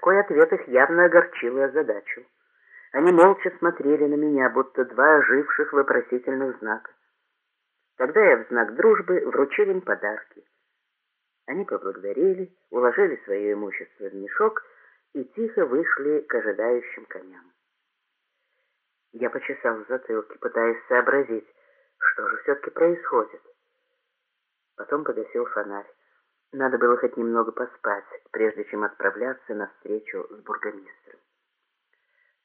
Такой ответ их явно огорчил и озадачил. Они молча смотрели на меня, будто два оживших вопросительных знака. Тогда я в знак дружбы вручил им подарки. Они поблагодарили, уложили свое имущество в мешок и тихо вышли к ожидающим коням. Я почесал в затылке, пытаясь сообразить, что же все-таки происходит. Потом погасил фонарь. Надо было хоть немного поспать, прежде чем отправляться на встречу с бургомистром.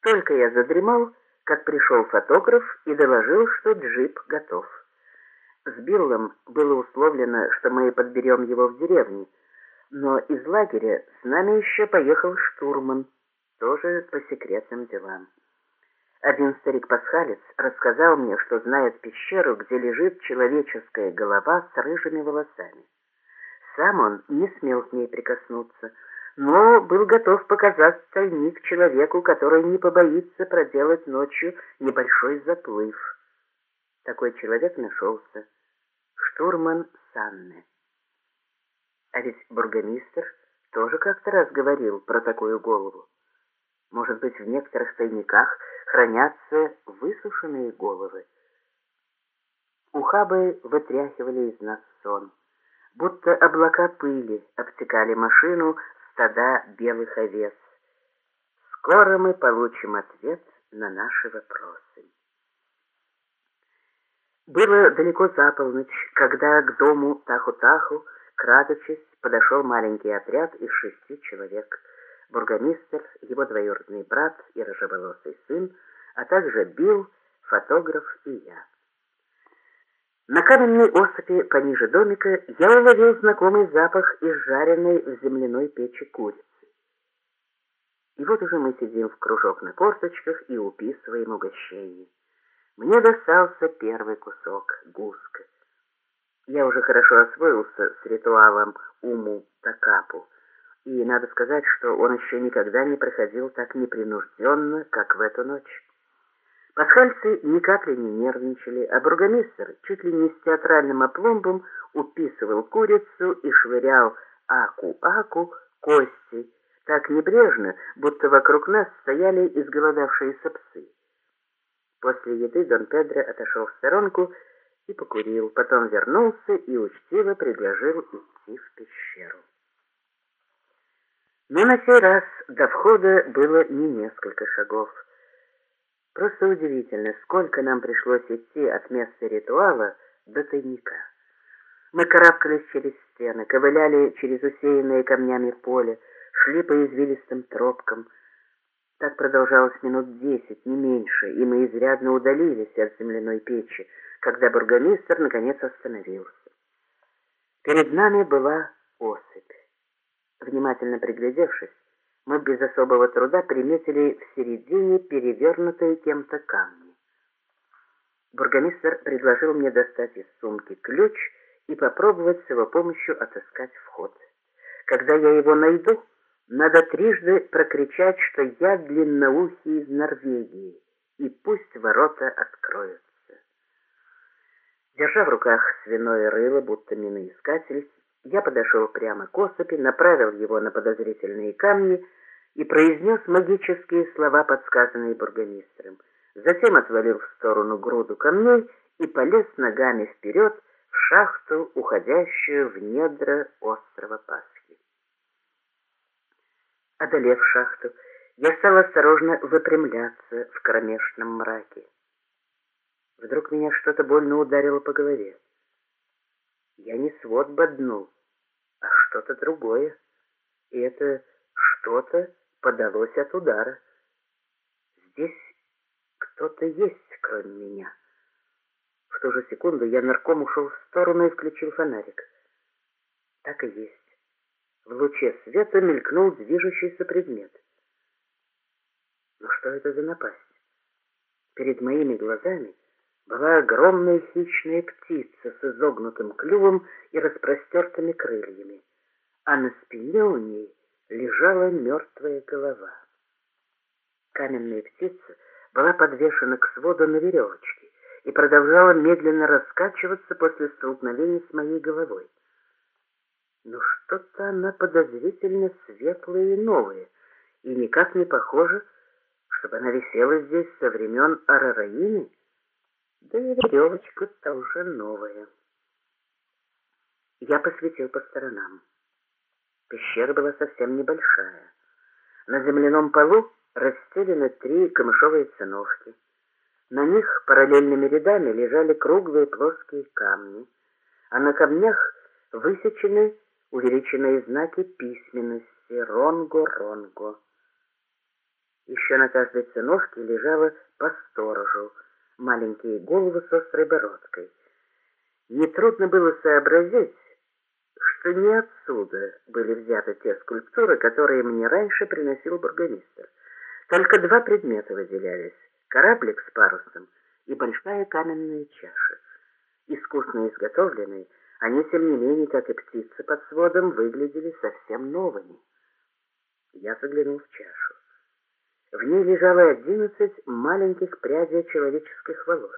Только я задремал, как пришел фотограф и доложил, что джип готов. С Биллом было условлено, что мы подберем его в деревне, но из лагеря с нами еще поехал штурман, тоже по секретным делам. Один старик-пасхалец рассказал мне, что знает пещеру, где лежит человеческая голова с рыжими волосами. Сам он не смел к ней прикоснуться, но был готов показать тайник человеку, который не побоится проделать ночью небольшой заплыв. Такой человек нашелся штурман Санне. А ведь бургомистр тоже как-то раз говорил про такую голову. Может быть, в некоторых тайниках хранятся высушенные головы. Ухабы вытряхивали из нас сон, будто облака пыли обтекали машину стада белых овец. Скоро мы получим ответ на наши вопросы. Было далеко за полночь, когда к дому Таху-Таху, крадучись, подошел маленький отряд из шести человек. Бургомистр, его двоюродный брат и рыжеволосый сын, а также Билл, фотограф и я. На каменной осыпи пониже домика я уловил знакомый запах из жареной в земляной печи курицы. И вот уже мы сидим в кружок на корточках и уписываем угощение. Мне достался первый кусок гуска. Я уже хорошо освоился с ритуалом уму-такапу, и надо сказать, что он еще никогда не проходил так непринужденно, как в эту ночь. Пасхальцы ни капли не нервничали, а бургомистр чуть ли не с театральным опломбом уписывал курицу и швырял аку-аку кости, так небрежно, будто вокруг нас стояли изголодавшиеся псы. После еды Дон Педро отошел в сторонку и покурил, потом вернулся и учтиво предложил идти в пещеру. Но на сей раз до входа было не несколько шагов. Просто удивительно, сколько нам пришлось идти от места ритуала до тайника. Мы карабкались через стены, ковыляли через усеянное камнями поле, шли по извилистым тропкам, так продолжалось минут десять, не меньше, и мы изрядно удалились от земляной печи, когда бургомистр наконец остановился. Перед нами была осыпь. Внимательно приглядевшись, мы без особого труда приметили в середине перевернутые кем-то камни. Бургомистр предложил мне достать из сумки ключ и попробовать с его помощью отыскать вход. Когда я его найду, надо трижды прокричать, что я длинноухий из Норвегии, и пусть ворота откроются. Держа в руках свиное рыло, будто миноискатель, я подошел прямо к осыпи, направил его на подозрительные камни и произнес магические слова, подсказанные бургомистром. Затем отвалил в сторону груду камней и полез ногами вперед в шахту, уходящую в недра острова Пасхи. Одолев шахту, я стал осторожно выпрямляться в кромешном мраке. Вдруг меня что-то больно ударило по голове. Я не свод боднул, а что-то другое. И это что-то подалось от удара. Здесь кто-то есть, кроме меня. В ту же секунду я нарком ушел в сторону и включил фонарик. Так и есть. В луче света мелькнул движущийся предмет. Но что это за напасть? Перед моими глазами была огромная хищная птица с изогнутым клювом и распростертыми крыльями, а на спине у ней лежала мертвая голова. Каменная птица была подвешена к своду на веревочке и продолжала медленно раскачиваться после столкновения с моей головой. Но что-то она подозрительно светлая и новая, и никак не похоже, чтобы она висела здесь со времен Арараины. Да и веревочка-то уже новая. Я посветил по сторонам. Пещера была совсем небольшая. На земляном полу расстелены три камышовые циновки. На них параллельными рядами лежали круглые плоские камни, а на камнях высечены увеличенные знаки письменности «Ронго-Ронго». Еще на каждой циновке лежало по сторожу, маленькие головы с острой бородкой. Нетрудно было сообразить, что не отсюда были взяты те скульптуры, которые мне раньше приносил бургомистр. Только два предмета выделялись — кораблик с парусом и большая каменная чаша. Искусно изготовленные, они, тем не менее, как и птицы под сводом, выглядели совсем новыми. Я заглянул в чашу. В ней лежало одиннадцать маленьких прядей человеческих волос.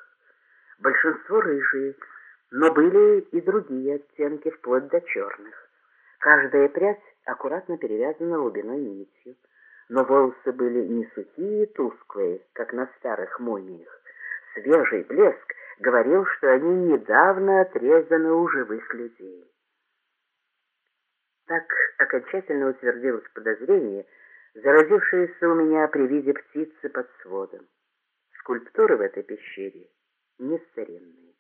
Большинство рыжие, но были и другие оттенки, вплоть до черных. Каждая прядь аккуратно перевязана лубиной нитью, но волосы были не сухие и тусклые, как на старых мумиях. Свежий блеск говорил, что они недавно отрезаны у живых людей. Так окончательно утвердилось подозрение, заразившееся у меня при виде птицы под сводом. Скульптуры в этой пещере не старинные.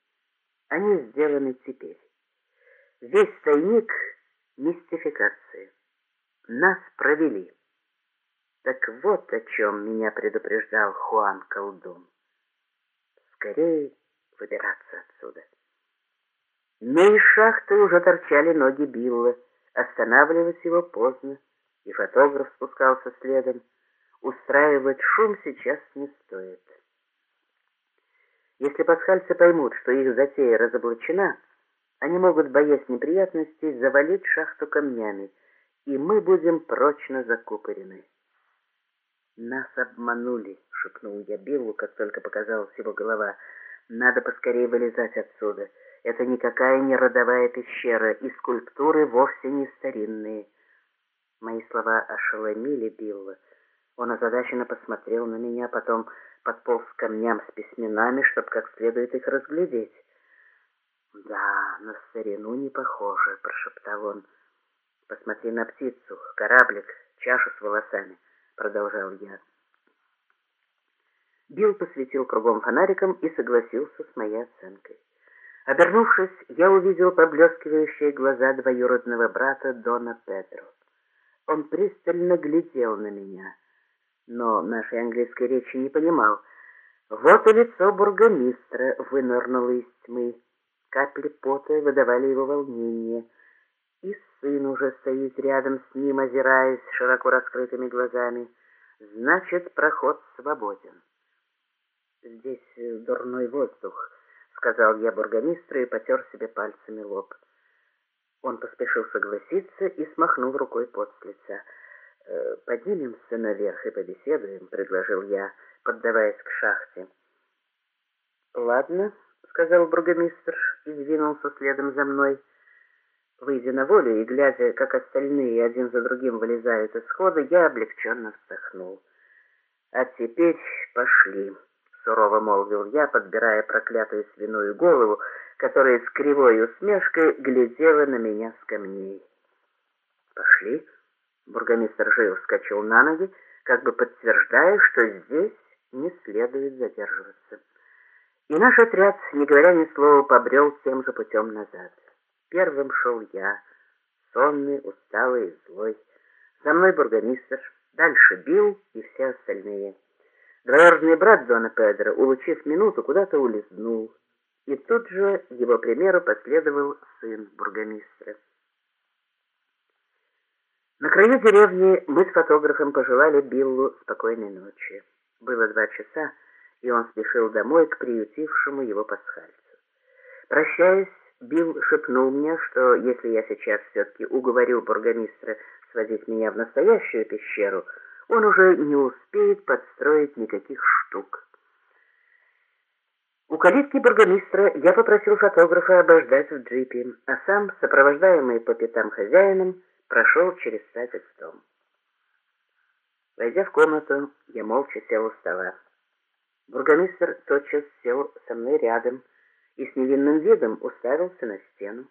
Они сделаны теперь. Весь тайник — мистификация. Нас провели. Так вот о чем меня предупреждал Хуан Колдун. Скорее выбираться отсюда. Но из шахты уже торчали ноги Билла. Останавливать его поздно, и фотограф спускался следом. Устраивать шум сейчас не стоит. Если пасхальцы поймут, что их затея разоблачена, они могут, боясь неприятностей, завалить шахту камнями, и мы будем прочно закупорены. «Нас обманули», — шепнул я Биллу, как только показалась его голова. «Надо поскорее вылезать отсюда. Это никакая не родовая пещера, и скульптуры вовсе не старинные». Мои слова ошеломили Билла. Он озадаченно посмотрел на меня, потом подполз к камням с письменами, чтобы как следует их разглядеть. «Да, на старину не похоже», — прошептал он. «Посмотри на птицу, кораблик, чашу с волосами» продолжал я. Билл посветил кругом фонариком и согласился с моей оценкой. Обернувшись, я увидел поблескивающие глаза двоюродного брата Дона Педро. Он пристально глядел на меня, но нашей английской речи не понимал. Вот и лицо бургомистра вынырнуло из тьмы. Капли пота выдавали его волнение — и сын уже стоит рядом с ним, озираясь широко раскрытыми глазами. Значит, проход свободен. «Здесь дурной воздух», — сказал я бургомистру и потер себе пальцами лоб. Он поспешил согласиться и смахнул рукой пот с лица. «Э, «Поднимемся наверх и побеседуем», — предложил я, поддаваясь к шахте. «Ладно», — сказал бургомистр и двинулся следом за мной. Выйдя на волю и глядя, как остальные один за другим вылезают из схода, я облегченно вздохнул. «А теперь пошли», — сурово молвил я, подбирая проклятую свиную голову, которая с кривой усмешкой глядела на меня с камней. «Пошли?» — бургомистр Жил вскочил на ноги, как бы подтверждая, что здесь не следует задерживаться. И наш отряд, не говоря ни слова, побрел тем же путем назад. Первым шел я, сонный, усталый и злой. За мной бургомистр, дальше Билл и все остальные. Двоюродный брат Дона Педро, улучив минуту, куда-то улизнул. И тут же его примеру последовал сын бургомистра. На краю деревни мы с фотографом пожелали Биллу спокойной ночи. Было два часа, и он спешил домой к приютившему его пасхальцу. Прощаясь, Билл шепнул мне, что если я сейчас все-таки уговорю бургомистра сводить меня в настоящую пещеру, он уже не успеет подстроить никаких штук. У калитки бургомистра я попросил фотографа обождать в джипе, а сам, сопровождаемый по пятам хозяином, прошел через садик в дом. Войдя в комнату, я молча сел у стола. Бургомистр тотчас сел со мной рядом и с невинным видом уставился на стену.